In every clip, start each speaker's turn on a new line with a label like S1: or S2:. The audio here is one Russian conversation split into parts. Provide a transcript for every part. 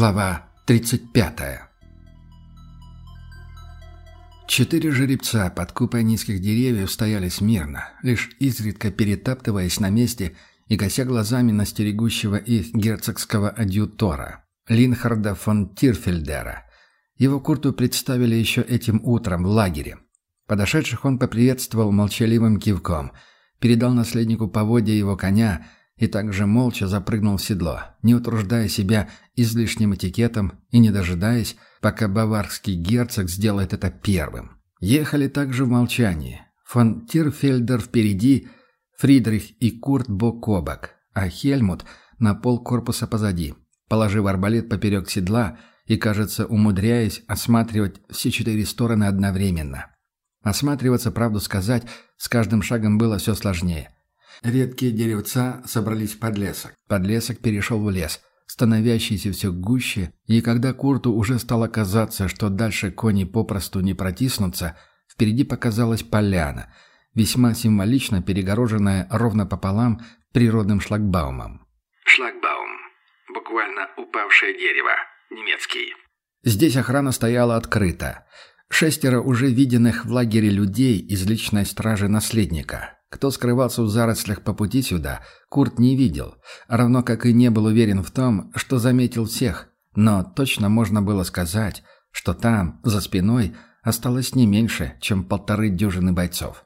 S1: Глава 35 Четыре жеребца под купой низких деревьев стояли смирно, лишь изредка перетаптываясь на месте и кося глазами на стерегущего их герцогского адъютора, Линхарда фон Тирфельдера. Его Курту представили еще этим утром в лагере. Подошедших он поприветствовал молчаливым кивком, передал наследнику поводья его коня – и также молча запрыгнул в седло, не утруждая себя излишним этикетом и не дожидаясь, пока баварский герцог сделает это первым. Ехали также в молчании. Фон Тирфельдер впереди, Фридрих и Курт бок о бок, а Хельмут на пол корпуса позади, положив арбалет поперек седла и, кажется, умудряясь осматривать все четыре стороны одновременно. Осматриваться, правду сказать, с каждым шагом было все сложнее – Редкие деревца собрались в подлесок. Подлесок перешел в лес, становящийся все гуще, и когда Курту уже стало казаться, что дальше кони попросту не протиснутся, впереди показалась поляна, весьма символично перегороженная ровно пополам природным шлагбаумом.
S2: Шлагбаум. Буквально упавшее дерево. Немецкий.
S1: Здесь охрана стояла открыто. Шестеро уже виденных в лагере людей из личной стражи наследника. Кто скрывался в зарослях по пути сюда, Курт не видел, равно как и не был уверен в том, что заметил всех. Но точно можно было сказать, что там, за спиной, осталось не меньше, чем полторы дюжины бойцов.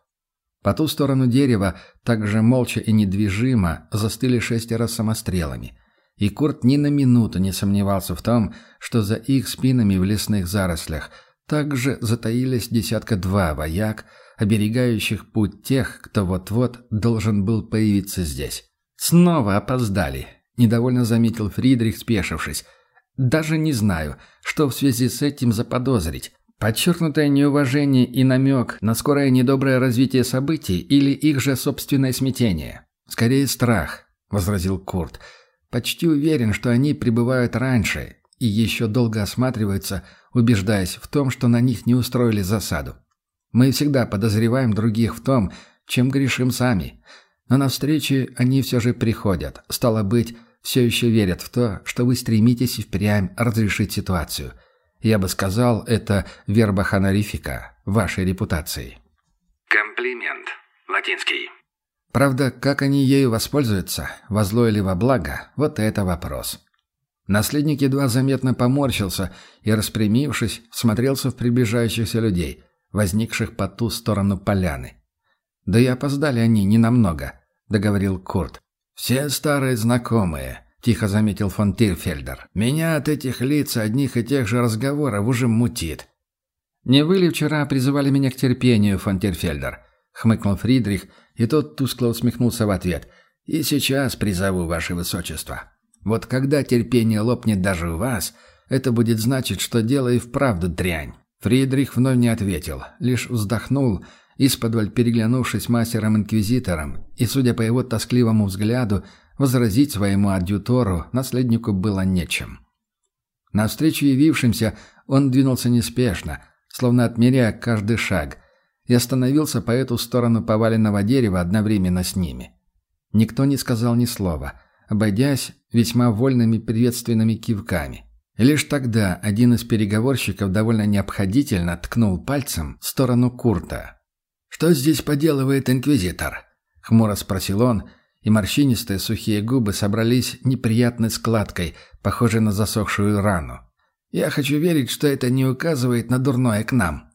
S1: По ту сторону дерева, также молча и недвижимо, застыли шестеро самострелами. И Курт ни на минуту не сомневался в том, что за их спинами в лесных зарослях также затаились десятка-два вояк, оберегающих путь тех, кто вот-вот должен был появиться здесь. «Снова опоздали», — недовольно заметил Фридрих, спешившись. «Даже не знаю, что в связи с этим заподозрить. Подчеркнутое неуважение и намек на скорое недоброе развитие событий или их же собственное смятение? Скорее страх», — возразил Курт. «Почти уверен, что они прибывают раньше и еще долго осматриваются, убеждаясь в том, что на них не устроили засаду. Мы всегда подозреваем других в том, чем грешим сами. Но на встречи они все же приходят. Стало быть, все еще верят в то, что вы стремитесь и впрямь разрешить ситуацию. Я бы сказал, это верба хонорифика вашей репутации.
S2: Комплимент. Латинский.
S1: Правда, как они ею воспользуются, во зло или во благо, вот это вопрос. Наследник едва заметно поморщился и, распрямившись, смотрелся в приближающихся людей – возникших по ту сторону поляны. «Да и опоздали они ненамного», — договорил Курт. «Все старые знакомые», — тихо заметил фон Тирфельдер. «Меня от этих лиц одних и тех же разговоров уже мутит». «Не вы ли вчера призывали меня к терпению, фон Тирфельдер?» — хмыкнул Фридрих, и тот тускло усмехнулся в ответ. «И сейчас призову, ваше высочество. Вот когда терпение лопнет даже у вас, это будет значить, что дело и вправду дрянь. Фридрих вновь не ответил, лишь вздохнул, исподволь переглянувшись мастером-инквизитором, и, судя по его тоскливому взгляду, возразить своему адъютору наследнику было нечем. Навстречу явившимся он двинулся неспешно, словно отмеряя каждый шаг, и остановился по эту сторону поваленного дерева одновременно с ними. Никто не сказал ни слова, обойдясь весьма вольными приветственными кивками. Лишь тогда один из переговорщиков довольно необходительно ткнул пальцем в сторону Курта. «Что здесь поделывает инквизитор?» — хмуро спросил он, и морщинистые сухие губы собрались неприятной складкой, похожей на засохшую рану. «Я хочу верить, что это не указывает на дурное к нам».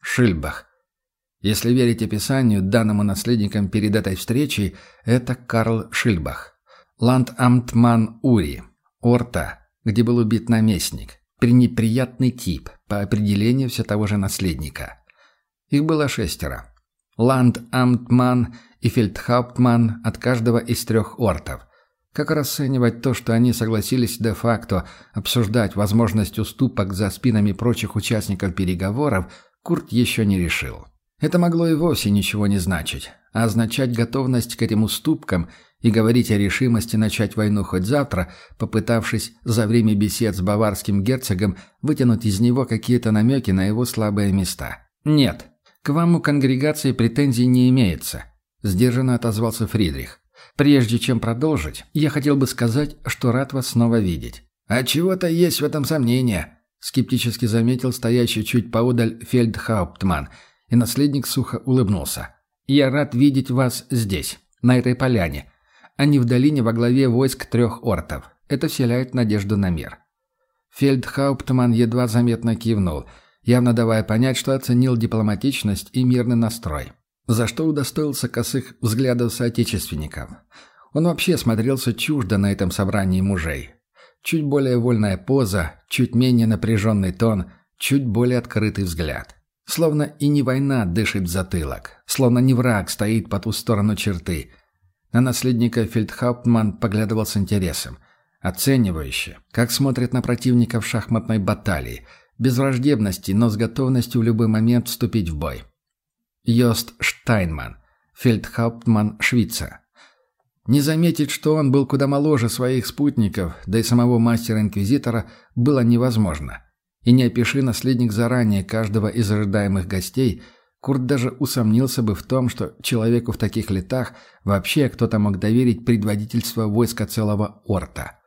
S1: Шильбах. Если верить описанию, данному наследникам перед этой встречей, это Карл Шильбах. Ландамтман Ури. Орта где был убит наместник. Пренеприятный тип, по определению все того же наследника. Их было шестеро. Ланд-Амтман и Фельдхауптман от каждого из трех ортов. Как расценивать то, что они согласились де-факто обсуждать возможность уступок за спинами прочих участников переговоров, Курт еще не решил. Это могло и вовсе ничего не значить, а означать готовность к этим уступкам и говорить о решимости начать войну хоть завтра, попытавшись за время бесед с баварским герцогом вытянуть из него какие-то намеки на его слабые места. «Нет, к вам у конгрегации претензий не имеется», – сдержанно отозвался Фридрих. «Прежде чем продолжить, я хотел бы сказать, что рад вас снова видеть. «А чего-то есть в этом сомнение», — скептически заметил стоящий чуть поодаль фельдхауптман, и наследник сухо улыбнулся. «Я рад видеть вас здесь, на этой поляне, не в долине во главе войск трех ортов. Это вселяет надежду на мир». Фельдхауптман едва заметно кивнул, явно давая понять, что оценил дипломатичность и мирный настрой, за что удостоился косых взглядов соотечественников. Он вообще смотрелся чуждо на этом собрании мужей. Чуть более вольная поза, чуть менее напряженный тон, чуть более открытый взгляд. Словно и не война дышит в затылок, словно не враг стоит по ту сторону черты. На наследника Фельдхауптман поглядывал с интересом, оценивающе, как смотрит на противника в шахматной баталии, без враждебности, но с готовностью в любой момент вступить в бой. Йост Штайнман, Фельдхауптман Швейца. Не заметить, что он был куда моложе своих спутников, да и самого мастера-инквизитора, было невозможно. И не опиши наследник заранее каждого из ожидаемых гостей, Курт даже усомнился бы в том, что человеку в таких летах вообще кто-то мог доверить предводительство войска целого орта.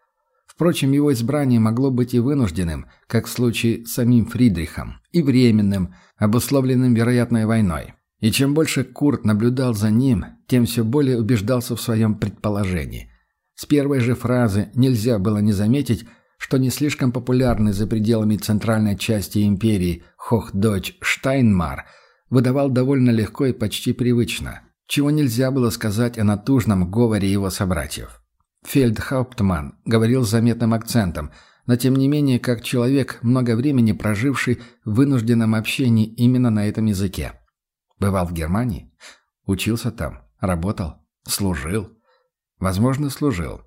S1: Впрочем, его избрание могло быть и вынужденным, как в случае с самим Фридрихом, и временным, обусловленным вероятной войной. И чем больше Курт наблюдал за ним, тем все более убеждался в своем предположении. С первой же фразы нельзя было не заметить, что не слишком популярный за пределами центральной части империи Хохдойч Штайнмар выдавал довольно легко и почти привычно, чего нельзя было сказать о натужном говоре его собратьев. Фельдхауптман говорил с заметным акцентом, но тем не менее как человек, много времени проживший в вынужденном общении именно на этом языке. Бывал в Германии? Учился там? Работал? Служил? Возможно, служил.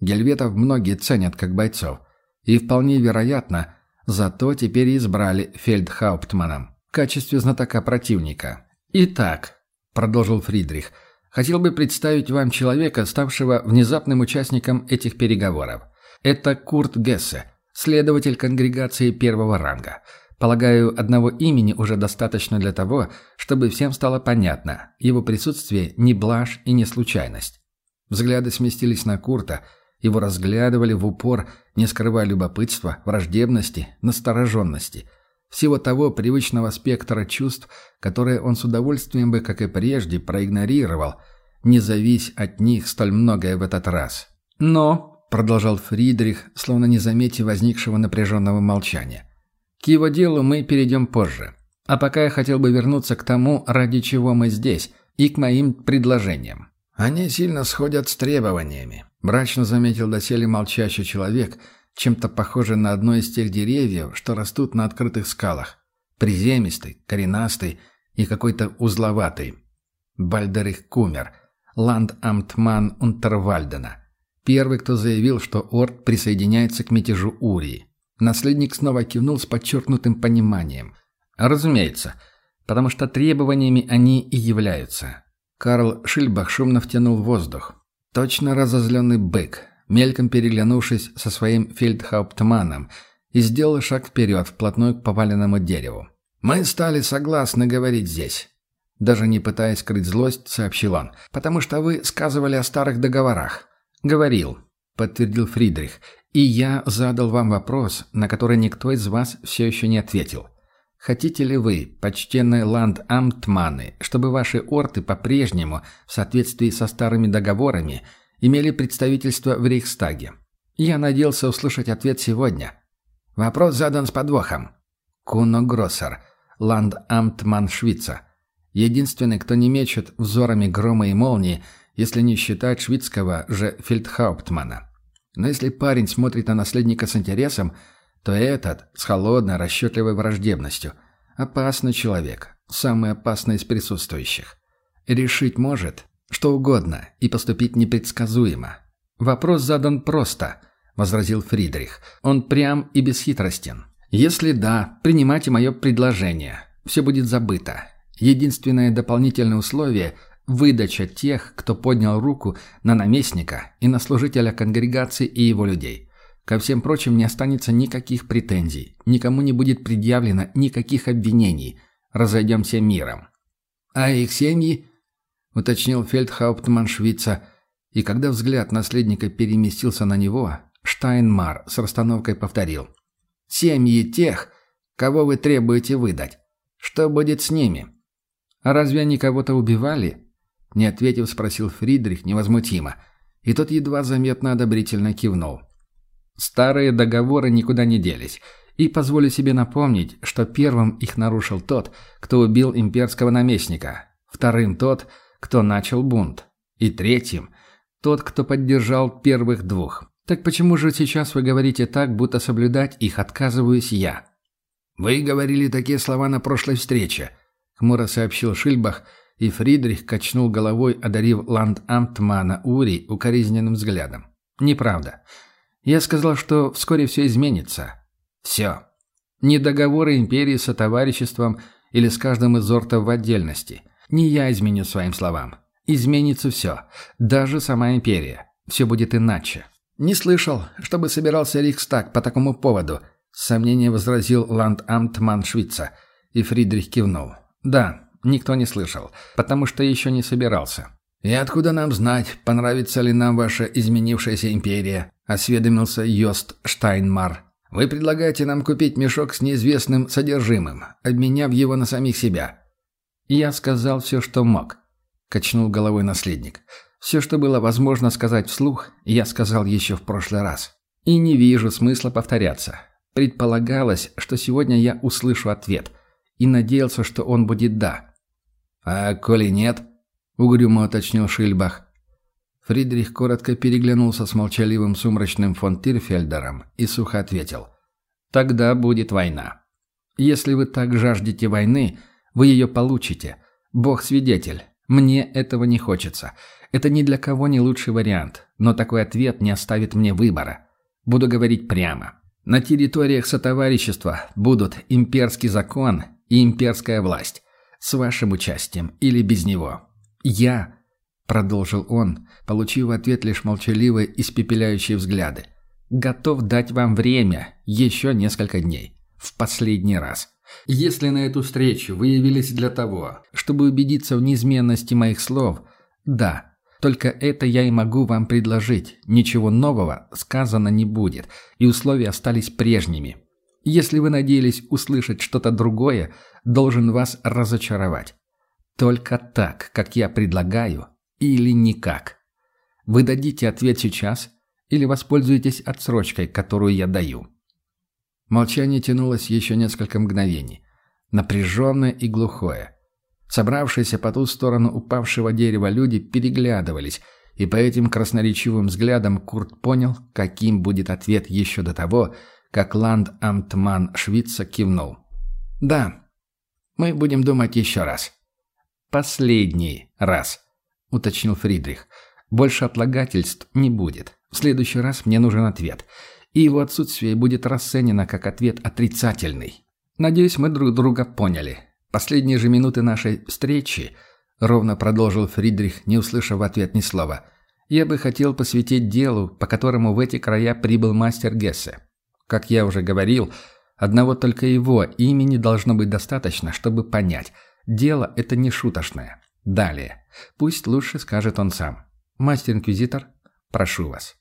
S1: Гельветов многие ценят как бойцов. И вполне вероятно, зато теперь избрали фельдхауптманом качестве знатока противника. «Итак», — продолжил Фридрих, — «хотел бы представить вам человека, ставшего внезапным участником этих переговоров. Это Курт Гессе, следователь конгрегации первого ранга. Полагаю, одного имени уже достаточно для того, чтобы всем стало понятно, его присутствие не блажь и не случайность. Взгляды сместились на Курта, его разглядывали в упор, не скрывая любопытства, враждебности, настороженности, всего того привычного спектра чувств, которые он с удовольствием бы, как и прежде, проигнорировал, не завись от них столь многое в этот раз. «Но», — продолжал Фридрих, словно не заметив возникшего напряженного молчания, к его делу мы перейдем позже. А пока я хотел бы вернуться к тому, ради чего мы здесь, и к моим предложениям. Они сильно сходят с требованиями. Мрачно заметил доселе молчащий человек, чем-то похожий на одно из тех деревьев, что растут на открытых скалах. Приземистый, коренастый и какой-то узловатый. Бальдерих Кумер, ландамтман Унтервальдена. Первый, кто заявил, что Орд присоединяется к мятежу Урии. Наследник снова кивнул с подчеркнутым пониманием. «Разумеется, потому что требованиями они и являются». Карл Шильбах шумно втянул воздух. Точно разозленный бык, мельком переглянувшись со своим фельдхауптманом, и сделал шаг вперед, вплотную к поваленному дереву. «Мы стали согласны говорить здесь». Даже не пытаясь скрыть злость, сообщил он. «Потому что вы сказывали о старых договорах». «Говорил», — подтвердил Фридрих. И я задал вам вопрос, на который никто из вас все еще не ответил. Хотите ли вы, почтенные ланд-амтманы, чтобы ваши орты по-прежнему, в соответствии со старыми договорами, имели представительство в Рейхстаге? Я надеялся услышать ответ сегодня. Вопрос задан с подвохом. Куно Гроссер, ланд-амтман Швейца. Единственный, кто не мечет взорами грома и молнии, если не считать шведского же фельдхауптмана. Но если парень смотрит на наследника с интересом, то этот с холодной, расчетливой враждебностью. Опасный человек, самый опасный из присутствующих. Решить может что угодно и поступить непредсказуемо. «Вопрос задан просто», — возразил Фридрих. «Он прям и бесхитростен. Если да, принимайте мое предложение. Все будет забыто. Единственное дополнительное условие — выдача тех, кто поднял руку на наместника и на служителя конгрегации и его людей. Ко всем прочим не останется никаких претензий, никому не будет предъявлено никаких обвинений. Разойдемся миром. А их семьи, уточнил фельдхауптман Швейца, и когда взгляд наследника переместился на него, Штайнмар с расстановкой повторил. «Семьи тех, кого вы требуете выдать. Что будет с ними?» «А разве они кого-то убивали?» Не ответив, спросил Фридрих невозмутимо. И тот едва заметно одобрительно кивнул. Старые договоры никуда не делись. И позволю себе напомнить, что первым их нарушил тот, кто убил имперского наместника, вторым тот, кто начал бунт, и третьим – тот, кто поддержал первых двух. Так почему же сейчас вы говорите так, будто соблюдать их отказываюсь я? Вы говорили такие слова на прошлой встрече, хмуро сообщил Шильбах, и Фридрих качнул головой, одарив ландамтмана Ури укоризненным взглядом. Неправда. Я сказал, что вскоре все изменится. Все. Не договоры империи со товариществом или с каждым из ортов в отдельности. Не я изменю своим словам. Изменится все. Даже сама империя. Все будет иначе. «Не слышал, чтобы собирался Рихстаг по такому поводу», — с сомнением возразил ландамтман Швейца. И Фридрих кивнул. «Да, никто не слышал, потому что еще не собирался». «И откуда нам знать, понравится ли нам ваша изменившаяся империя?» — осведомился Йост Штайнмар. «Вы предлагаете нам купить мешок с неизвестным содержимым, обменяв его на самих себя». «Я сказал все, что мог», — качнул головой наследник. Все, что было возможно сказать вслух, я сказал еще в прошлый раз. И не вижу смысла повторяться. Предполагалось, что сегодня я услышу ответ. И надеялся, что он будет «да». «А коли нет?» — угрюмо уточнил Шильбах. Фридрих коротко переглянулся с молчаливым сумрачным фон Тирфельдером и сухо ответил. «Тогда будет война. Если вы так жаждете войны, вы ее получите. Бог свидетель. Мне этого не хочется. Это ни для кого не лучший вариант, но такой ответ не оставит мне выбора. Буду говорить прямо. На территориях сотоварищества будут имперский закон и имперская власть. С вашим участием или без него. Я, продолжил он, получив в ответ лишь молчаливые испепеляющие взгляды, готов дать вам время, еще несколько дней. В последний раз. Если на эту встречу вы явились для того, чтобы убедиться в неизменности моих слов, да, только это я и могу вам предложить. Ничего нового сказано не будет, и условия остались прежними. Если вы надеялись услышать что-то другое, должен вас разочаровать. Только так, как я предлагаю, или никак. Вы дадите ответ сейчас или воспользуетесь отсрочкой, которую я даю. Молчание тянулось еще несколько мгновений. Напряженное и глухое. Собравшиеся по ту сторону упавшего дерева люди переглядывались, и по этим красноречивым взглядам Курт понял, каким будет ответ еще до того, как ланд-амтман Швица кивнул. «Да, мы будем думать еще раз». «Последний раз», — уточнил Фридрих. «Больше отлагательств не будет. В следующий раз мне нужен ответ, и его отсутствие будет расценено как ответ отрицательный. Надеюсь, мы друг друга поняли». Последние же минуты нашей встречи, ровно продолжил Фридрих, не услышав в ответ ни слова, я бы хотел посвятить делу, по которому в эти края прибыл мастер Гессе. Как я уже говорил, одного только его имени должно быть достаточно, чтобы понять, дело это не шуточное. Далее. Пусть лучше скажет он сам. Мастер-инквизитор, прошу вас.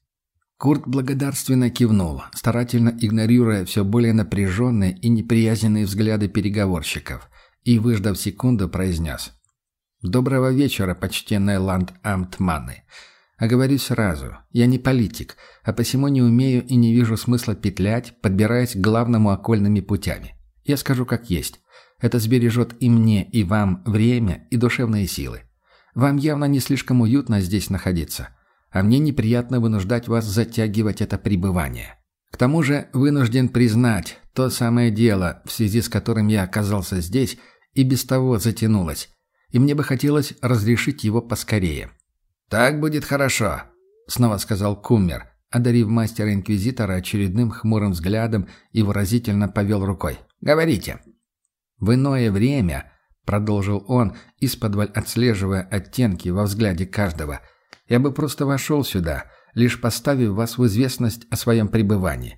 S1: Курт благодарственно кивнул, старательно игнорируя все более напряженные и неприязненные взгляды переговорщиков и, выждав секунду, произнес. «Доброго вечера, почтенные ланд-амтманы. Оговорюсь сразу, я не политик, а посему не умею и не вижу смысла петлять, подбираясь к главному окольными путями. Я скажу как есть. Это сбережет и мне, и вам время и душевные силы. Вам явно не слишком уютно здесь находиться, а мне неприятно вынуждать вас затягивать это пребывание. К тому же вынужден признать, то самое дело, в связи с которым я оказался здесь, и без того затянулось, и мне бы хотелось разрешить его поскорее. «Так будет хорошо», — снова сказал Куммер, одарив мастера-инквизитора очередным хмурым взглядом и выразительно повел рукой. «Говорите». «В иное время», — продолжил он, исподволь отслеживая оттенки во взгляде каждого, — «я бы просто вошел сюда» лишь поставив вас в известность о своем пребывании.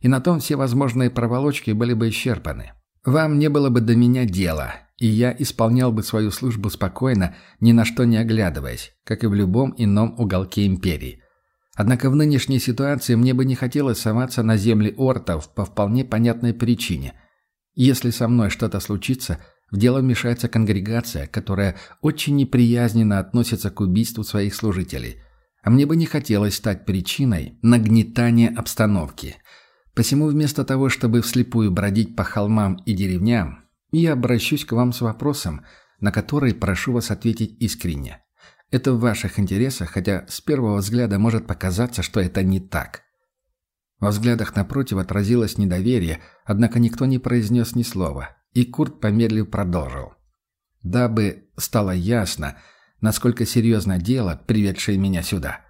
S1: И на том все возможные проволочки были бы исчерпаны. Вам не было бы до меня дела, и я исполнял бы свою службу спокойно, ни на что не оглядываясь, как и в любом ином уголке империи. Однако в нынешней ситуации мне бы не хотелось соваться на земли ортов по вполне понятной причине. Если со мной что-то случится, в дело вмешается конгрегация, которая очень неприязненно относится к убийству своих служителей. А мне бы не хотелось стать причиной нагнетания обстановки. Посему вместо того, чтобы вслепую бродить по холмам и деревням, я обращусь к вам с вопросом, на который прошу вас ответить искренне. Это в ваших интересах, хотя с первого взгляда может показаться, что это не так. Во взглядах напротив отразилось недоверие, однако никто не произнес ни слова, и Курт помедлив продолжил. Дабы стало ясно, насколько серьезно дело, приведшее меня сюда.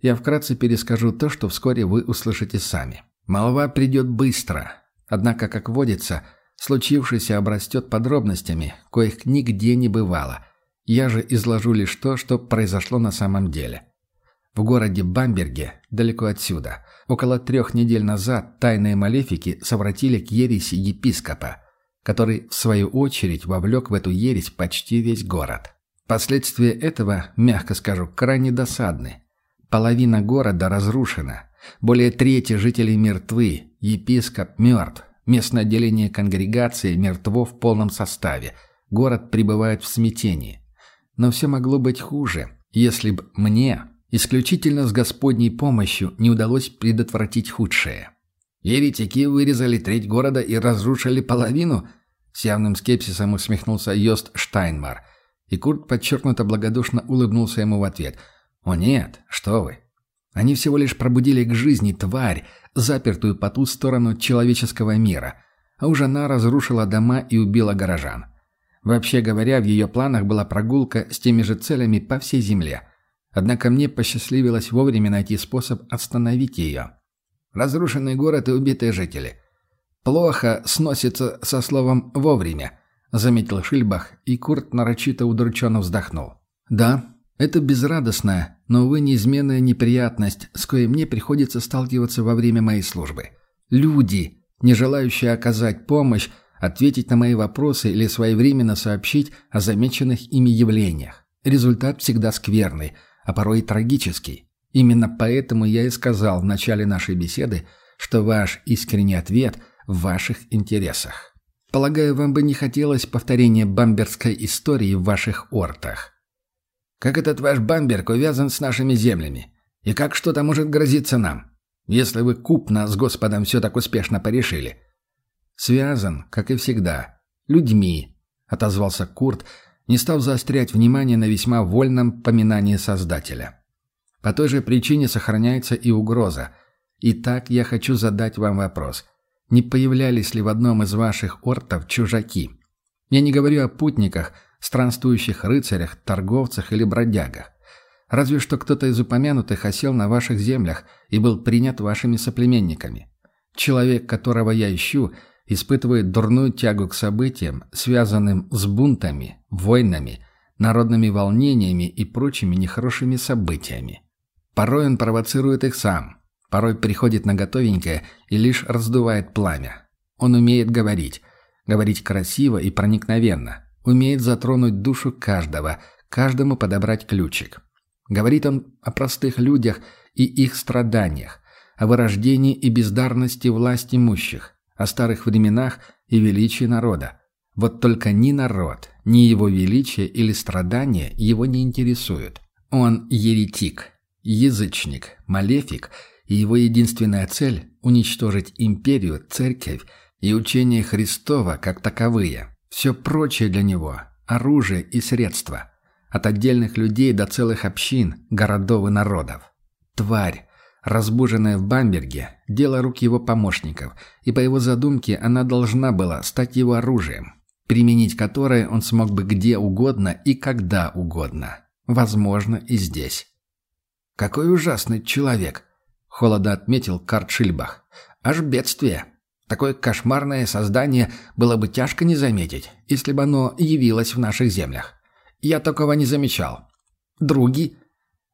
S1: Я вкратце перескажу то, что вскоре вы услышите сами. Молва придет быстро, однако, как водится, случившееся обрастет подробностями, коих нигде не бывало – я же изложу лишь то, что произошло на самом деле. В городе Бамберге, далеко отсюда, около трех недель назад тайные малефики совратили к ереси епископа, который, в свою очередь, вовлек в эту ересь почти весь город. Последствия этого, мягко скажу, крайне досадны. Половина города разрушена, более трети жителей мертвы, епископ мертв, местное отделение конгрегации мертво в полном составе, город пребывает в смятении. Но все могло быть хуже, если бы мне, исключительно с Господней помощью, не удалось предотвратить худшее. «Еретики вырезали треть города и разрушили половину?» С явным скепсисом усмехнулся Йост Штайнмар. И Курт подчеркнуто благодушно улыбнулся ему в ответ. «О нет, что вы! Они всего лишь пробудили к жизни тварь, запертую по ту сторону человеческого мира, а уже она разрушила дома и убила горожан. Вообще говоря, в ее планах была прогулка с теми же целями по всей Земле. Однако мне посчастливилось вовремя найти способ остановить ее. Разрушенный город и убитые жители. Плохо сносится со словом «вовремя», заметил Шильбах, и Курт нарочито удрученно вздохнул. «Да, это безрадостная, но, увы, неизменная неприятность, с коей мне приходится сталкиваться во время моей службы. Люди, не желающие оказать помощь, ответить на мои вопросы или своевременно сообщить о замеченных ими явлениях. Результат всегда скверный, а порой и трагический. Именно поэтому я и сказал в начале нашей беседы, что ваш искренний ответ в ваших интересах. Полагаю, вам бы не хотелось повторения бамберской истории в ваших ортах. Как этот ваш бамберг увязан с нашими землями? И как что-то может грозиться нам? Если вы купно с Господом все так успешно порешили – «Связан, как и всегда. Людьми», — отозвался Курт, не став заострять внимание на весьма вольном поминании Создателя. «По той же причине сохраняется и угроза. Итак, я хочу задать вам вопрос. Не появлялись ли в одном из ваших ортов чужаки? Я не говорю о путниках, странствующих рыцарях, торговцах или бродягах. Разве что кто-то из упомянутых осел на ваших землях и был принят вашими соплеменниками. Человек, которого я ищу — испытывает дурную тягу к событиям, связанным с бунтами, войнами, народными волнениями и прочими нехорошими событиями. Порой он провоцирует их сам, порой приходит на готовенькое и лишь раздувает пламя. Он умеет говорить, говорить красиво и проникновенно, умеет затронуть душу каждого, каждому подобрать ключик. Говорит он о простых людях и их страданиях, о вырождении и бездарности власть имущих, о старых временах и величии народа. Вот только ни народ, ни его величие или страдания его не интересуют. Он еретик, язычник, малефик, и его единственная цель – уничтожить империю, церковь и учение Христова как таковые. Все прочее для него – оружие и средства. От отдельных людей до целых общин, городов и народов. Тварь, Разбуженная в Бамберге – дело рук его помощников, и по его задумке она должна была стать его оружием, применить которое он смог бы где угодно и когда угодно. Возможно, и здесь. «Какой ужасный человек!» – холодно отметил Карт Шильбах. «Аж бедствие!» Такое кошмарное создание было бы тяжко не заметить, если бы оно явилось в наших землях. Я такого не замечал. Други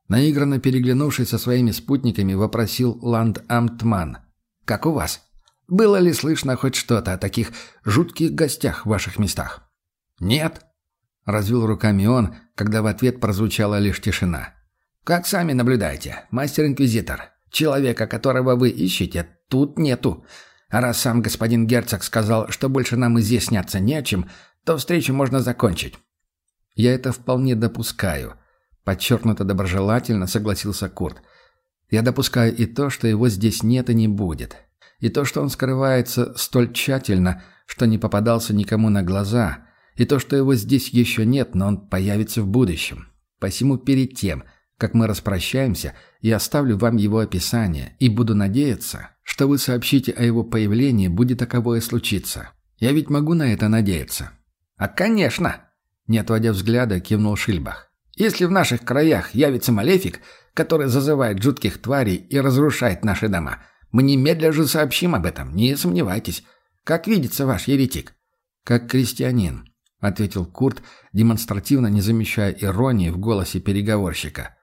S1: Наигранно переглянувшись со своими спутниками, вопросил ланд-амтман. «Как у вас? Было ли слышно хоть что-то о таких жутких гостях в ваших местах?» «Нет», — развел руками он, когда в ответ прозвучала лишь тишина. Как сами наблюдаете, мастер-инквизитор, человека, которого вы ищете, тут нету. А раз сам господин герцог сказал, что больше нам изъясняться не о чем, то встречу можно закончить. Я это вполне допускаю. Подчеркнуто доброжелательно согласился Курт. Я допускаю и то, что его здесь нет и не будет. И то, что он скрывается столь тщательно, что не попадался никому на глаза. И то, что его здесь еще нет, но он появится в будущем. Посему перед тем, как мы распрощаемся, я оставлю вам его описание и буду надеяться, что вы сообщите о его появлении, будет таковое случиться. Я ведь могу на это надеяться». «А конечно!» — не отводя взгляда, кивнул Шильбах. «Если в наших краях явится малефик, который зазывает жутких тварей и разрушает наши дома, мы немедля же сообщим об этом, не сомневайтесь. Как видится ваш еретик?» «Как крестьянин», — ответил Курт, демонстративно не замечая иронии в голосе переговорщика.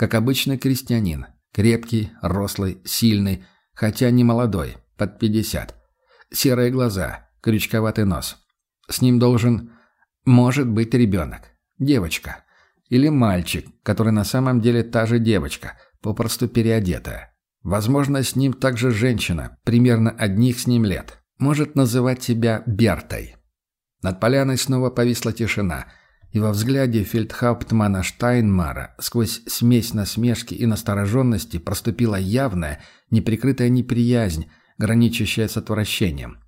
S1: Как обычный крестьянин. Крепкий, рослый, сильный, хотя не молодой, под пятьдесят. Серые глаза, крючковатый нос. С ним должен... Может быть ребенок. Девочка. Или мальчик, который на самом деле та же девочка, попросту переодетая. Возможно, с ним также женщина, примерно одних с ним лет. Может называть себя Бертой. Над поляной снова повисла тишина – и во взгляде фельдхауптмана Штайнмара сквозь смесь насмешки и настороженности проступила явная, неприкрытая неприязнь, граничащая с отвращением.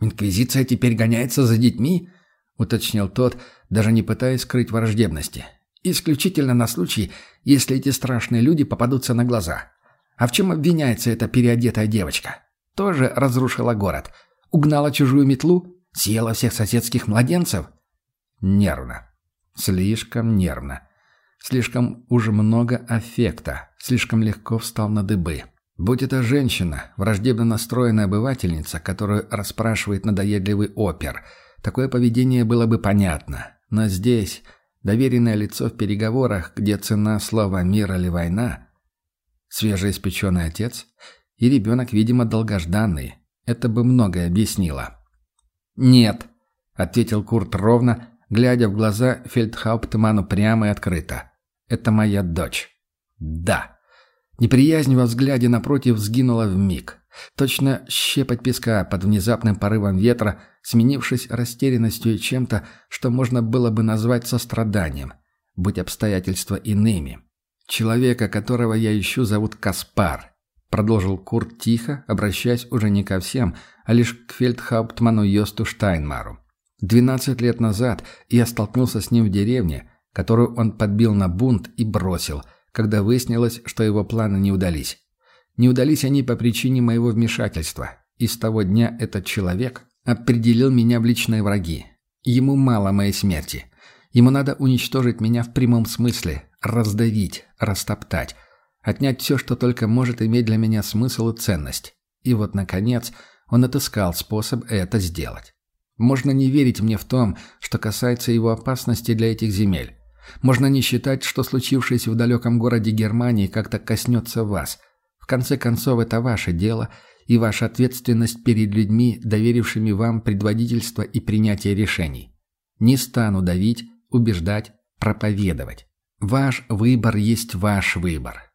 S1: «Инквизиция теперь гоняется за детьми?» — уточнил тот, даже не пытаясь скрыть враждебности. «Исключительно на случай, если эти страшные люди попадутся на глаза. А в чем обвиняется эта переодетая девочка? Тоже разрушила город. Угнала чужую метлу? Съела всех соседских младенцев?» Нервно. Слишком нервно. Слишком уж много аффекта. Слишком легко встал на дыбы. Будь это женщина, враждебно настроенная обывательница, которую расспрашивает надоедливый опер, такое поведение было бы понятно. Но здесь доверенное лицо в переговорах, где цена слова «мир» или «война», свежеиспеченный отец и ребенок, видимо, долгожданный. Это бы многое объяснило. «Нет», — ответил Курт ровно, глядя в глаза фельдхауптману прямо и открыто. «Это моя дочь». «Да». Неприязнь во взгляде напротив сгинула в миг. Точно щепоть песка под внезапным порывом ветра, сменившись растерянностью и чем-то, что можно было бы назвать состраданием, будь обстоятельства иными. «Человека, которого я ищу, зовут Каспар», — продолжил Курт тихо, обращаясь уже не ко всем, а лишь к фельдхауптману Йосту Штайнмару. Двенадцать лет назад я столкнулся с ним в деревне, которую он подбил на бунт и бросил, когда выяснилось, что его планы не удались. Не удались они по причине моего вмешательства, и с того дня этот человек определил меня в личные враги. Ему мало моей смерти. Ему надо уничтожить меня в прямом смысле, раздавить, растоптать, отнять все, что только может иметь для меня смысл и ценность. И вот, наконец, он отыскал способ это сделать. Можно не верить мне в том, что касается его опасности для этих земель. Можно не считать, что случившееся в далеком городе Германии как-то коснется вас. В конце концов, это ваше дело и ваша ответственность перед людьми, доверившими вам предводительство и принятие решений. Не стану давить, убеждать, проповедовать. Ваш выбор есть ваш выбор.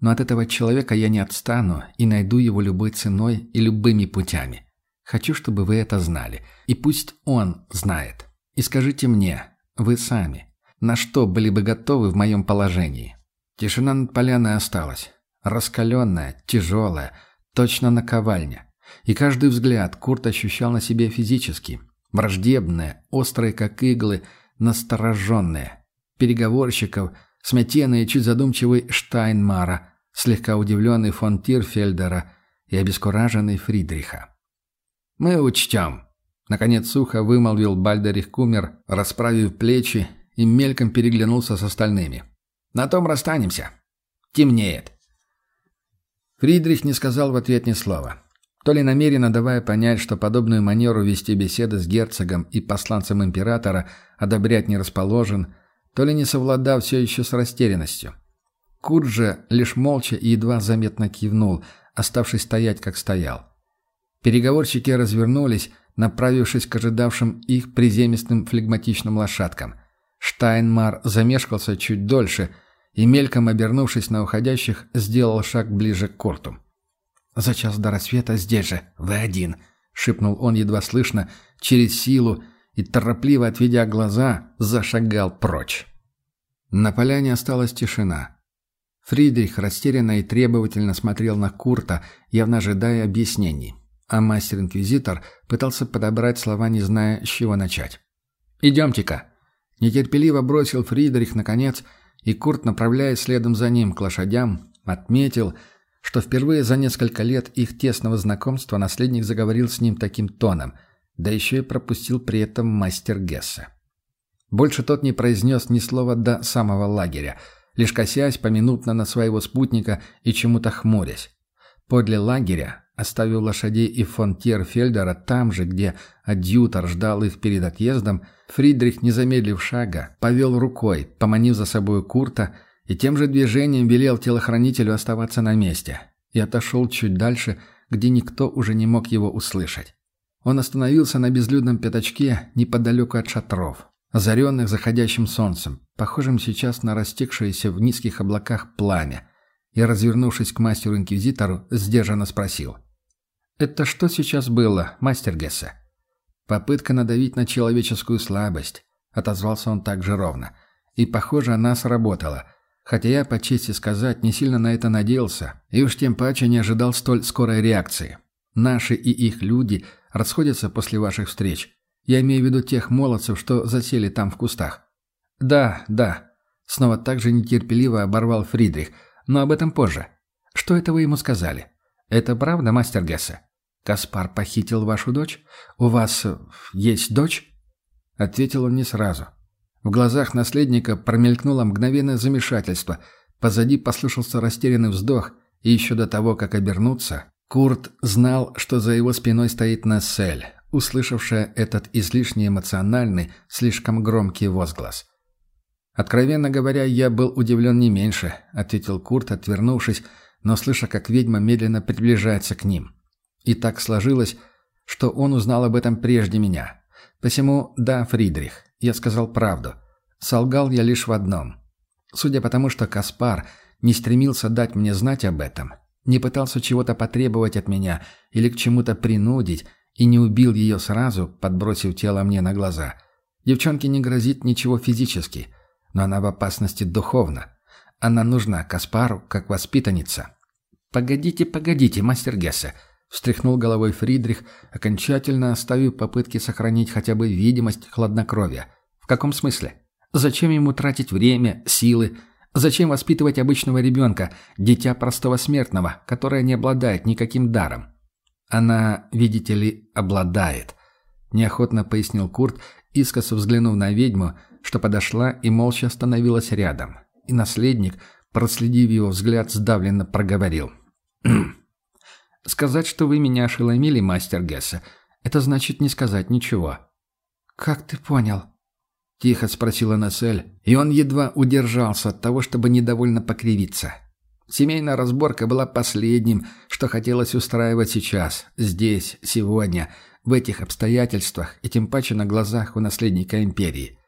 S1: Но от этого человека я не отстану и найду его любой ценой и любыми путями. Хочу, чтобы вы это знали. И пусть он знает. И скажите мне, вы сами, на что были бы готовы в моем положении? Тишина над поляной осталась. Раскаленная, тяжелая, точно наковальня. И каждый взгляд Курт ощущал на себе физически. Враждебные, острые, как иглы, настороженные. Переговорщиков, смятенный чуть задумчивый Штайнмара, слегка удивленный фон Тирфельдера и обескураженный Фридриха. «Мы учтем», — наконец сухо вымолвил Бальдерих Кумер, расправив плечи и мельком переглянулся с остальными. «На том расстанемся. Темнеет». Фридрих не сказал в ответ ни слова. То ли намеренно давая понять, что подобную манеру вести беседы с герцогом и посланцем императора одобрять не расположен, то ли не совладав все еще с растерянностью. Курт же лишь молча и едва заметно кивнул, оставшись стоять, как стоял. Переговорщики развернулись, направившись к ожидавшим их приземистым флегматичным лошадкам. Штайнмар замешкался чуть дольше, и, мельком обернувшись на уходящих, сделал шаг ближе к Курту.
S3: «За час до рассвета здесь же, вы один», — шепнул он едва слышно, через силу, и, торопливо отведя глаза, зашагал прочь.
S1: На поляне осталась тишина. Фридрих растерянно и требовательно смотрел на Курта, явно ожидая объяснений. А мастер-инквизитор пытался подобрать слова, не зная, с чего начать. «Идемте-ка!» Нетерпеливо бросил Фридрих, наконец, и Курт, направляясь следом за ним к лошадям, отметил, что впервые за несколько лет их тесного знакомства наследник заговорил с ним таким тоном, да еще и пропустил при этом мастер Гесса. Больше тот не произнес ни слова до самого лагеря, лишь косясь поминутно на своего спутника и чему-то хмурясь. Подле лагеря, оставив лошадей и фон Тирфельдера там же, где адъютор ждал их перед отъездом, Фридрих, не замедлив шага, повел рукой, поманив за собой Курта, и тем же движением велел телохранителю оставаться на месте, и отошел чуть дальше, где никто уже не мог его услышать. Он остановился на безлюдном пятачке неподалеку от шатров, озаренных заходящим солнцем, похожим сейчас на растекшееся в низких облаках пламя, и, развернувшись к мастеру-инквизитору, сдержанно спросил. «Это что сейчас было, мастер Гессе?» «Попытка надавить на человеческую слабость», — отозвался он так же ровно. «И, похоже, она сработала. Хотя я, по чести сказать, не сильно на это надеялся, и уж тем паче не ожидал столь скорой реакции. Наши и их люди расходятся после ваших встреч. Я имею в виду тех молодцев, что засели там в кустах. Да, да. Снова так же нетерпеливо оборвал Фридрих. Но об этом позже. Что это вы ему сказали? Это правда, мастер Гессе? Каспар похитил вашу дочь? У вас э, есть дочь? Ответил он не сразу. В глазах наследника промелькнуло мгновенное замешательство. Позади послышался растерянный вздох, и еще до того, как обернуться, Курт знал, что за его спиной стоит Нессель, услышавшая этот излишне эмоциональный, слишком громкий возглас. «Откровенно говоря, я был удивлен не меньше», — ответил Курт, отвернувшись, но слыша, как ведьма медленно приближается к ним. И так сложилось, что он узнал об этом прежде меня. Посему, да, Фридрих, я сказал правду. Солгал я лишь в одном. Судя по тому, что Каспар не стремился дать мне знать об этом, не пытался чего-то потребовать от меня или к чему-то принудить, и не убил ее сразу, подбросив тело мне на глаза. Девчонке не грозит ничего физически, но она в опасности духовно. Она нужна Каспару как воспитанница. «Погодите, погодите, мастер Гессе», — встряхнул головой Фридрих, окончательно оставив попытки сохранить хотя бы видимость хладнокровия. «В каком смысле? Зачем ему тратить время, силы? Зачем воспитывать обычного ребенка, дитя простого смертного, которое не обладает никаким даром?» «Она, видите ли, обладает», — неохотно пояснил Курт, искоса взглянув на ведьму, что подошла и молча остановилась рядом. И наследник, проследив его взгляд, сдавленно проговорил. «Сказать, что вы меня ошеломили, мастер Гесса, это значит не сказать ничего». «Как ты понял?» — тихо спросила Насель, и он едва удержался от того, чтобы недовольно покривиться. Семейная разборка была последним, что хотелось устраивать сейчас, здесь, сегодня, в этих обстоятельствах и тем паче на глазах у наследника империи.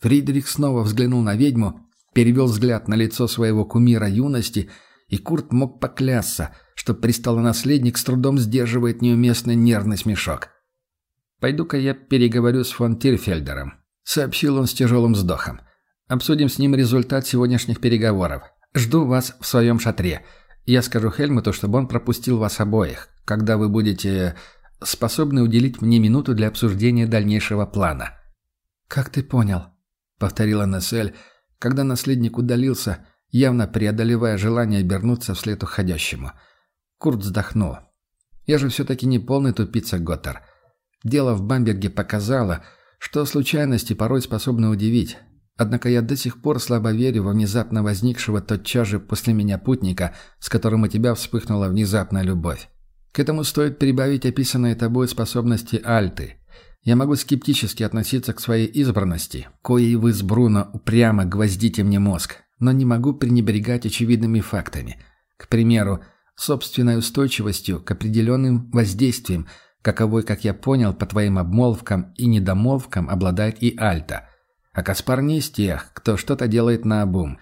S1: Фридрих снова взглянул на ведьму, перевел взгляд на лицо своего кумира юности, и Курт мог поклясться, что наследник с трудом сдерживает неуместный нервный смешок. «Пойду-ка я переговорю с фон Тирфельдером», — сообщил он с тяжелым вздохом. «Обсудим с ним результат сегодняшних переговоров. Жду вас в своем шатре. Я скажу Хельмуту, чтобы он пропустил вас обоих, когда вы будете способны уделить мне минуту для обсуждения дальнейшего плана». «Как ты понял?» — повторила Нессель, когда наследник удалился, явно преодолевая желание обернуться вслед уходящему. Курт вздохнул. «Я же все-таки не полный тупица Готтер. Дело в Бамберге показало, что случайности порой способны удивить, Однако я до сих пор слабо верю во внезапно возникшего тотчас же после меня путника, с которым у тебя вспыхнула внезапная любовь. К этому стоит прибавить описанные тобой способности Альты. Я могу скептически относиться к своей избранности, коей вы с Бруно упрямо гвоздите мне мозг, но не могу пренебрегать очевидными фактами. К примеру, собственной устойчивостью к определенным воздействиям, каковой, как я понял, по твоим обмолвкам и недомолвкам обладает и Альта – а Каспар не из тех, кто что-то делает наобум.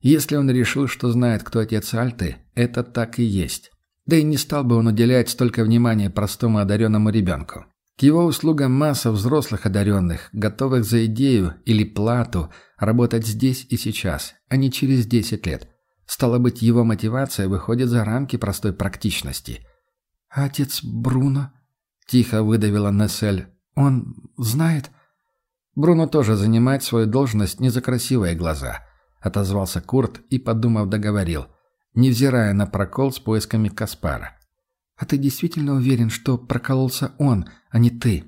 S1: Если он решил, что знает, кто отец Альты, это так и есть. Да и не стал бы он уделять столько внимания простому одаренному ребенку. К его услугам масса взрослых одаренных, готовых за идею или плату работать здесь и сейчас, а не через 10 лет. Стало быть, его мотивация выходит за рамки простой практичности.
S3: «А отец Бруно?» – тихо выдавила Нессель. «Он знает?»
S1: «Бруно тоже занимает свою должность не за красивые глаза», – отозвался Курт и, подумав, договорил, невзирая на прокол с поисками Каспара.
S3: «А ты действительно уверен, что прокололся он, а не ты?»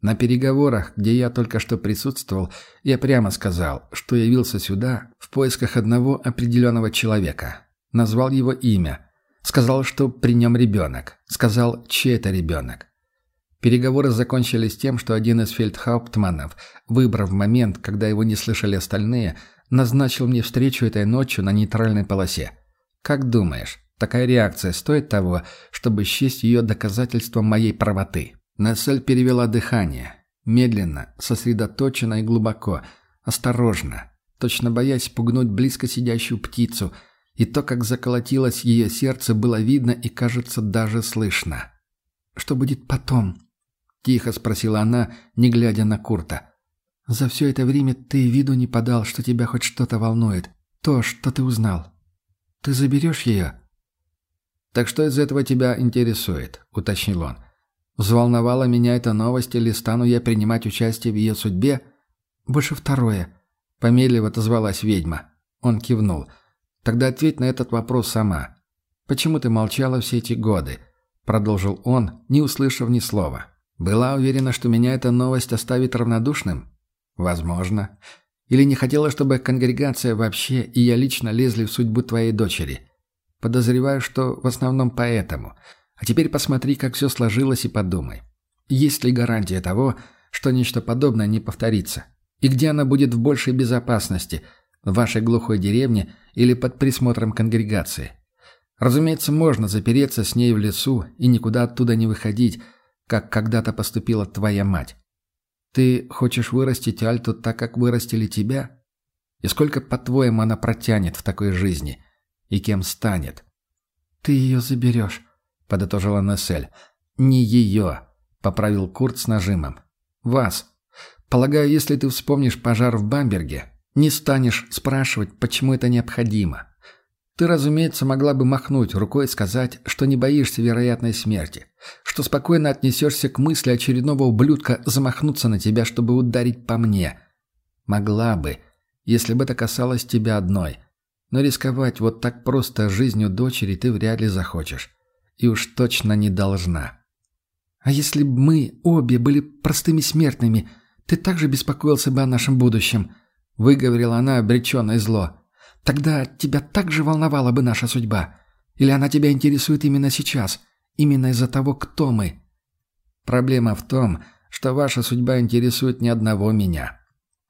S1: На переговорах, где я только что присутствовал, я прямо сказал, что явился сюда в поисках одного определенного человека. Назвал его имя. Сказал, что при нем ребенок. Сказал, чей это ребенок. Переговоры закончились тем, что один из фельдхауптманов, выбрав момент, когда его не слышали остальные, назначил мне встречу этой ночью на нейтральной полосе. Как думаешь, такая реакция стоит того, чтобы счесть ее доказательством моей правоты?» Нессель перевела дыхание. Медленно, сосредоточенно и глубоко, осторожно, точно боясь пугнуть близко сидящую птицу, и то, как заколотилось ее сердце, было видно и, кажется, даже слышно.
S3: «Что будет потом?»
S1: — тихо спросила она, не глядя на Курта.
S3: «За все это время ты виду не подал, что тебя хоть что-то волнует. То, что ты узнал. Ты заберешь ее?»
S1: «Так что из этого тебя интересует?» — уточнил он. Взволновала меня эта новость, или стану я принимать участие в ее судьбе?
S3: Больше второе.
S1: Помедлив отозвалась ведьма. Он кивнул. Тогда ответь на этот вопрос сама. Почему ты молчала все эти годы? Продолжил он, не услышав ни слова. Была уверена, что меня эта новость оставит равнодушным? Возможно. Или не хотела, чтобы конгрегация вообще и я лично лезли в судьбу твоей дочери? Подозреваю, что в основном поэтому – а теперь посмотри, как все сложилось и подумай. Есть ли гарантия того, что нечто подобное не повторится? И где она будет в большей безопасности? В вашей глухой деревне или под присмотром конгрегации? Разумеется, можно запереться с ней в лесу и никуда оттуда не выходить, как когда-то поступила твоя мать. Ты хочешь вырастить Альту так, как вырастили тебя? И сколько, по-твоему, она протянет в такой жизни? И кем станет?
S3: Ты ее заберешь
S1: подытожила Нессель. «Не ее», — поправил Курт с нажимом. «Вас. Полагаю, если ты вспомнишь пожар в Бамберге, не станешь спрашивать, почему это необходимо. Ты, разумеется, могла бы махнуть рукой и сказать, что не боишься вероятной смерти, что спокойно отнесешься к мысли очередного ублюдка замахнуться на тебя, чтобы ударить по мне. Могла бы, если бы это касалось тебя одной. Но рисковать вот так просто жизнью дочери ты вряд ли захочешь и уж точно не должна.
S3: А если бы мы обе были простыми смертными, ты также беспокоился бы о нашем будущем, выговорила она обреченно зло. Тогда тебя также волновала бы наша судьба. Или она тебя интересует именно сейчас, именно из-за того, кто мы?
S1: Проблема в том, что ваша судьба интересует ни одного меня.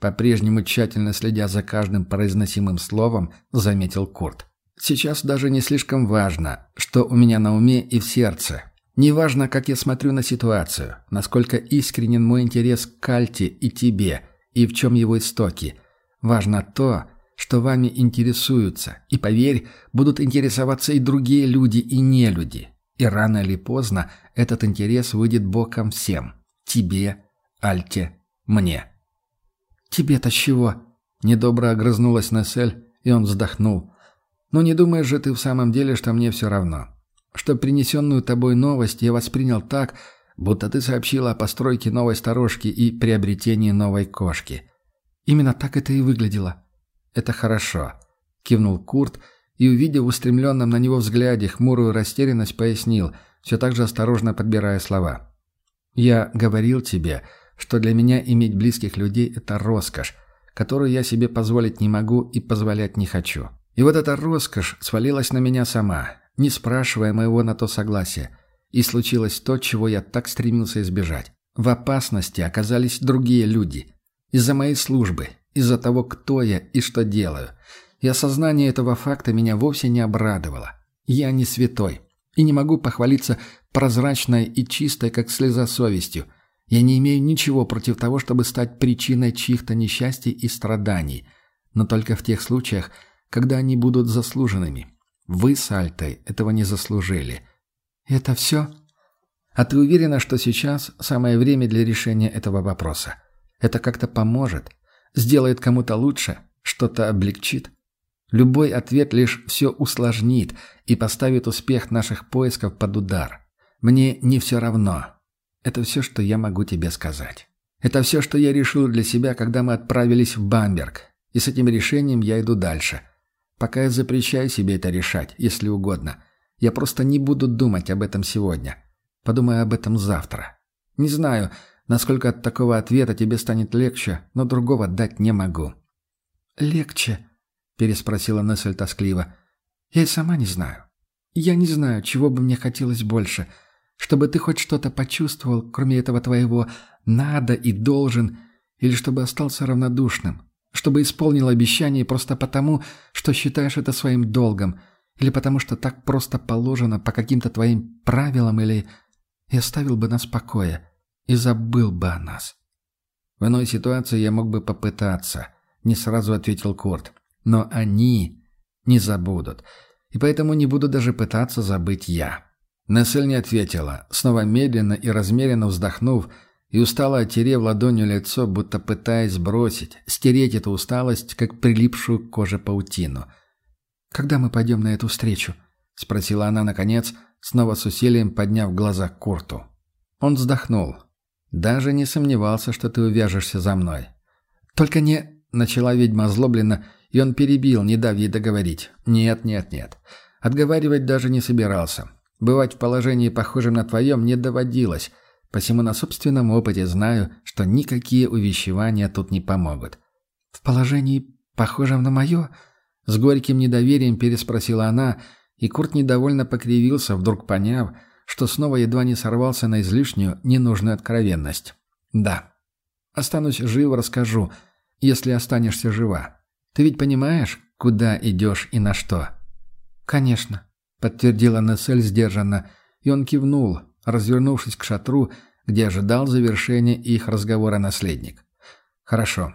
S1: По-прежнему тщательно следя за каждым произносимым словом, заметил Курт. Сейчас даже не слишком важно, что у меня на уме и в сердце. Не важно, как я смотрю на ситуацию, насколько искренен мой интерес к Кальте и тебе, и в чем его истоки. Важно то, что вами интересуются, и, поверь, будут интересоваться и другие люди, и не люди. И рано или поздно этот интерес выйдет боком всем. Тебе, Альте, мне.
S3: «Тебе-то чего?»
S1: – недобро огрызнулась Нессель, и он вздохнул. Но не думаешь же ты в самом деле, что мне все равно. Что принесенную тобой новость я воспринял так, будто ты сообщила о постройке новой сторожки и приобретении новой кошки.
S3: Именно так это и выглядело.
S1: Это хорошо. Кивнул Курт и, увидев устремленном на него взгляде хмурую растерянность, пояснил, все так же осторожно подбирая слова. «Я говорил тебе, что для меня иметь близких людей – это роскошь, которую я себе позволить не могу и позволять не хочу. И вот эта роскошь свалилась на меня сама, не спрашивая моего на то согласия. И случилось то, чего я так стремился избежать. В опасности оказались другие люди. Из-за моей службы, из-за того, кто я и что делаю. И осознание этого факта меня вовсе не обрадовало. Я не святой. И не могу похвалиться прозрачной и чистой, как слеза совестью. Я не имею ничего против того, чтобы стать причиной чьих-то несчастий и страданий. Но только в тех случаях, когда они будут заслуженными. Вы с Альтой этого не заслужили.
S3: Это все?
S1: А ты уверена, что сейчас самое время для решения этого вопроса? Это как-то поможет? Сделает кому-то лучше? Что-то облегчит? Любой ответ лишь все усложнит и поставит успех наших поисков под удар. Мне не все равно. Это все, что я могу тебе сказать. Это все, что я решил для себя, когда мы отправились в Бамберг. И с этим решением я иду дальше. Пока я запрещаю себе это решать, если угодно. Я просто не буду думать об этом сегодня. Подумаю об этом завтра. Не знаю, насколько от такого ответа тебе станет легче, но другого дать не могу».
S3: «Легче?» – переспросила Нессель тоскливо. «Я и сама не знаю. Я не знаю, чего бы мне хотелось больше. Чтобы ты хоть что-то почувствовал, кроме этого твоего «надо» и «должен», или чтобы остался равнодушным, чтобы исполнил обещание просто потому, что считаешь это своим долгом, или потому что так просто положено по каким-то твоим правилам, или и оставил бы нас в покое, и забыл бы о нас.
S1: В иной ситуации я мог бы попытаться, не сразу ответил Курт. Но они не забудут, и поэтому не буду даже пытаться забыть я. Нессель не ответила, снова медленно и размеренно вздохнув, и устало отерев ладонью лицо, будто пытаясь бросить, стереть эту усталость, как прилипшую к коже паутину.
S3: «Когда мы пойдем на эту встречу?» — спросила она, наконец, снова с усилием подняв глаза к Курту.
S1: Он вздохнул. «Даже не сомневался, что ты увяжешься за мной».
S3: «Только не...» — начала ведьма озлобленно, и он перебил, не дав ей договорить.
S1: «Нет, нет, нет. Отговаривать даже не собирался. Бывать в положении, похожем на твоем, не доводилось, посему на собственном опыте знаю, что никакие увещевания тут не помогут».
S3: «В положении, похожем на мое?»
S1: С горьким недоверием переспросила она, и Курт недовольно покривился, вдруг поняв, что снова едва не сорвался на излишнюю, ненужную откровенность. «Да. Останусь жив, расскажу, если останешься жива. Ты ведь понимаешь, куда идешь и на что?»
S3: «Конечно», —
S1: подтвердила Нессель сдержанно, и он кивнул, развернувшись к шатру, где ожидал завершения их разговора наследник. «Хорошо.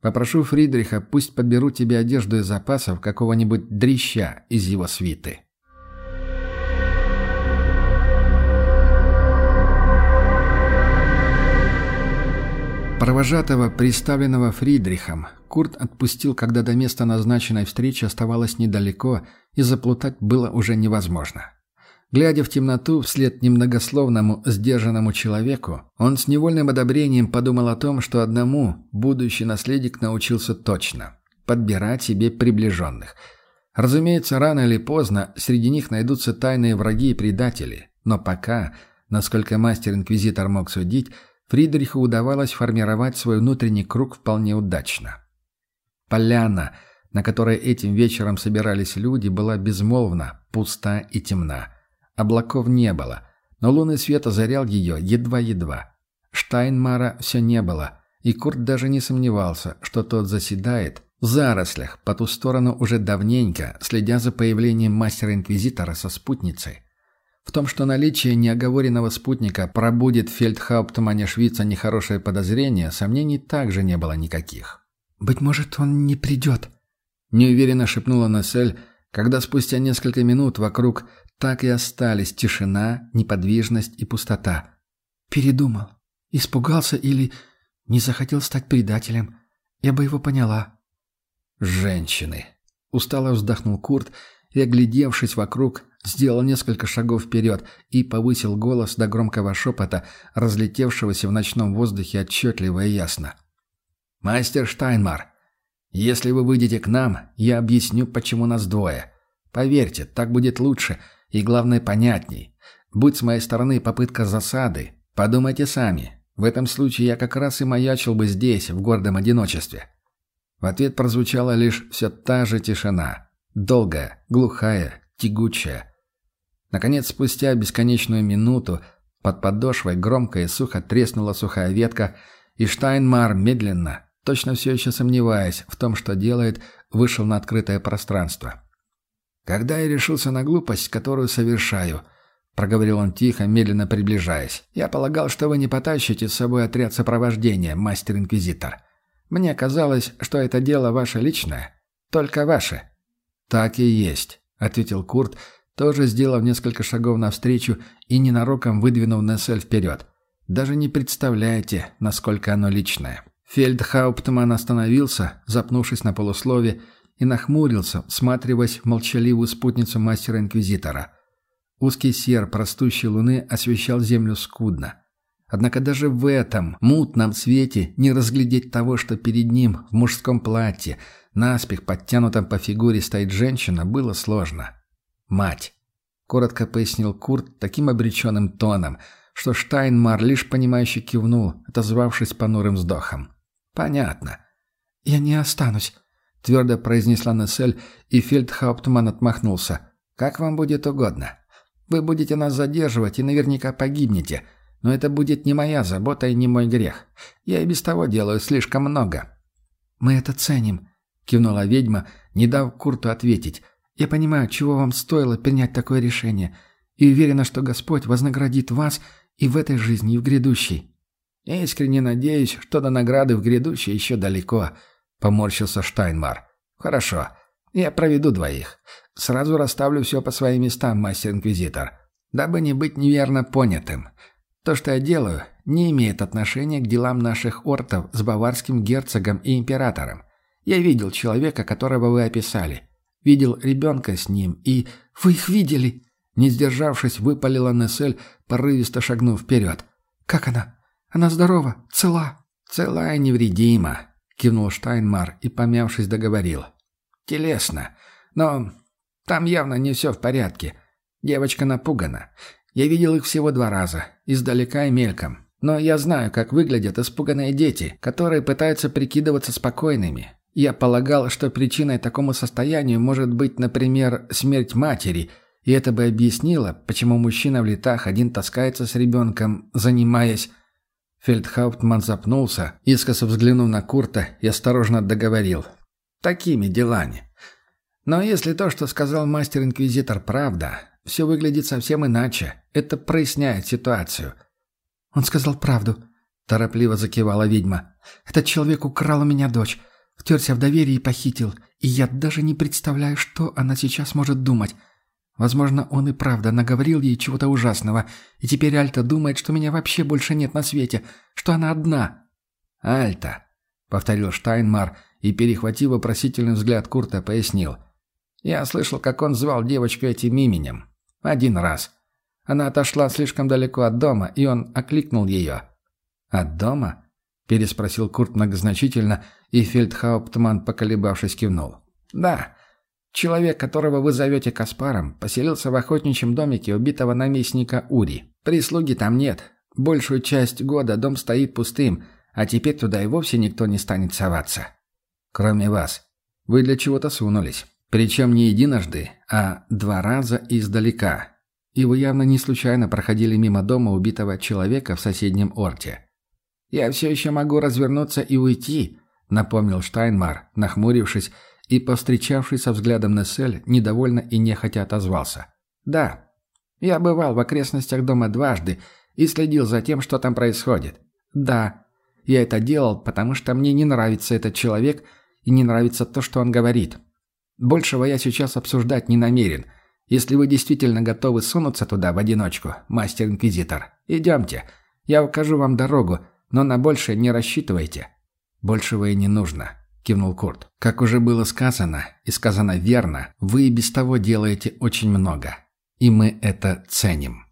S1: Попрошу Фридриха, пусть подберут тебе одежду из запасов какого-нибудь дрища из его свиты». Провожатого, приставленного Фридрихом, Курт отпустил, когда до места назначенной встречи оставалось недалеко, и заплутать было уже невозможно. Глядя в темноту вслед немногословному, сдержанному человеку, он с невольным одобрением подумал о том, что одному будущий наследник научился точно – подбирать себе приближенных. Разумеется, рано или поздно среди них найдутся тайные враги и предатели, но пока, насколько мастер-инквизитор мог судить – Фридриху удавалось формировать свой внутренний круг вполне удачно. Поляна, на которой этим вечером собирались люди, была безмолвна, пуста и темна. Облаков не было, но лунный свет озарял ее едва-едва. Штайнмара все не было, и Курт даже не сомневался, что тот заседает в зарослях по ту сторону уже давненько, следя за появлением мастера-инквизитора со спутницей. В том, что наличие неоговоренного спутника пробудет фельдхауптмане Швейца нехорошее подозрение, сомнений также не было никаких.
S3: «Быть может, он не придет», —
S1: неуверенно шепнула Нессель, когда спустя несколько минут вокруг так и остались тишина, неподвижность и пустота.
S3: «Передумал. Испугался или не захотел стать предателем. Я бы его поняла».
S1: «Женщины!» — устало вздохнул Курт и, оглядевшись вокруг, сделал несколько шагов вперед и повысил голос до громкого шепота, разлетевшегося в ночном воздухе отчетливо и ясно. «Мастер Штайнмар, если вы выйдете к нам, я объясню, почему нас двое. Поверьте, так будет лучше и, главное, понятней. Будь с моей стороны попытка засады, подумайте сами. В этом случае я как раз и маячил бы здесь, в гордом одиночестве». В ответ прозвучала лишь все та же тишина. Долгая, глухая, тягучая. Наконец, спустя бесконечную минуту, под подошвой громко и сухо треснула сухая ветка, и Штайнмар медленно, точно все еще сомневаясь в том, что делает, вышел на открытое пространство. «Когда я решился на глупость, которую совершаю», — проговорил он тихо, медленно приближаясь, — «я полагал, что вы не потащите с собой отряд сопровождения, мастер-инквизитор. Мне казалось, что это дело ваше личное, только ваше. «Так и есть», — ответил Курт, тоже сделав несколько шагов навстречу и ненароком выдвинув Нессель вперед. «Даже не представляете, насколько оно личное». Фельдхауптман остановился, запнувшись на полуслове, и нахмурился, всматриваясь в молчаливую спутницу мастера-инквизитора. Узкий серп растущей луны освещал землю скудно. Однако даже в этом мутном свете не разглядеть того, что перед ним в мужском платье, наспех подтянутом по фигуре стоит женщина, было сложно. «Мать!» — коротко пояснил Курт таким обреченным тоном, что Штайнмар лишь понимающе кивнул, отозвавшись понурым вздохом. «Понятно.
S3: Я не останусь», — твердо произнесла Нессель, и Фельдхауптман отмахнулся.
S1: «Как вам будет угодно. Вы будете нас задерживать и наверняка погибнете, но это будет не моя забота и не мой грех. Я и без того делаю слишком много».
S3: «Мы это ценим», — кивнула ведьма, не дав Курту ответить. «Я понимаю, чего вам стоило принять такое решение, и уверена, что Господь вознаградит вас и в этой жизни, и в грядущей».
S1: «Я искренне надеюсь, что до награды в грядущей еще далеко», — поморщился Штайнмар. «Хорошо. Я проведу двоих. Сразу расставлю все по своим местам, мастер-инквизитор, дабы не быть неверно понятым. То, что я делаю, не имеет отношения к делам наших ортов с баварским герцогом и императором. Я видел человека, которого вы описали. Видел ребенка с ним, и...
S3: Вы их видели?»
S1: Не сдержавшись, выпалила Нессель, порывисто шагнув вперед.
S3: «Как она? Она здорова? Цела?»
S1: «Цела и невредима», — кивнул Штайнмар и, помявшись, договорил. «Телесно. Но там явно не все в порядке. Девочка напугана. Я видел их всего два раза, издалека и мельком. Но я знаю, как выглядят испуганные дети, которые пытаются прикидываться спокойными. Я полагал, что причиной такому состоянию может быть, например, смерть матери, и это бы объяснило, почему мужчина в летах один таскается с ребенком, занимаясь... Фельдхауптман запнулся, искоса взглянув на Курта и осторожно договорил. «Такими делами. Но если то, что сказал мастер-инквизитор, правда, все выглядит совсем иначе. Это проясняет ситуацию».
S3: «Он сказал правду», — торопливо закивала ведьма. «Этот человек украл у меня дочь, втерся в доверие и похитил, и я даже не представляю, что она сейчас может думать. Возможно, он и правда наговорил ей чего-то ужасного, и теперь Альта думает, что меня вообще больше нет на свете, что она одна».
S1: «Альта», — повторил Штайнмар и, перехватив вопросительный взгляд Курта, пояснил. «Я слышал, как он звал девочку этим именем. Один раз. Она отошла слишком далеко от дома, и он окликнул ее. «От дома?» – переспросил Курт многозначительно, и Фельдхауптман, поколебавшись, кивнул. «Да. Человек, которого вы зовете Каспаром, поселился в охотничьем домике убитого наместника Ури. Прислуги там нет. Большую часть года дом стоит пустым, а теперь туда и вовсе никто не станет соваться. Кроме вас. Вы для чего-то сунулись. Причем не единожды, а два раза издалека. И вы явно не случайно проходили мимо дома убитого человека в соседнем орте. «Я все еще могу развернуться и уйти», — напомнил Штайнмар, нахмурившись и, повстречавшись со взглядом Нессель, недовольно и нехотя отозвался. «Да, я бывал в окрестностях дома дважды и следил за тем, что там происходит. Да, я это делал, потому что мне не нравится этот человек и не нравится то, что он говорит. Большего я сейчас обсуждать не намерен. Если вы действительно готовы сунуться туда в одиночку, мастер-инквизитор, идемте. Я укажу вам дорогу, но на большее не рассчитывайте». «Большего и не нужно», — кивнул Курт. «Как уже было сказано, и сказано верно, вы и без того делаете очень много. И мы это ценим».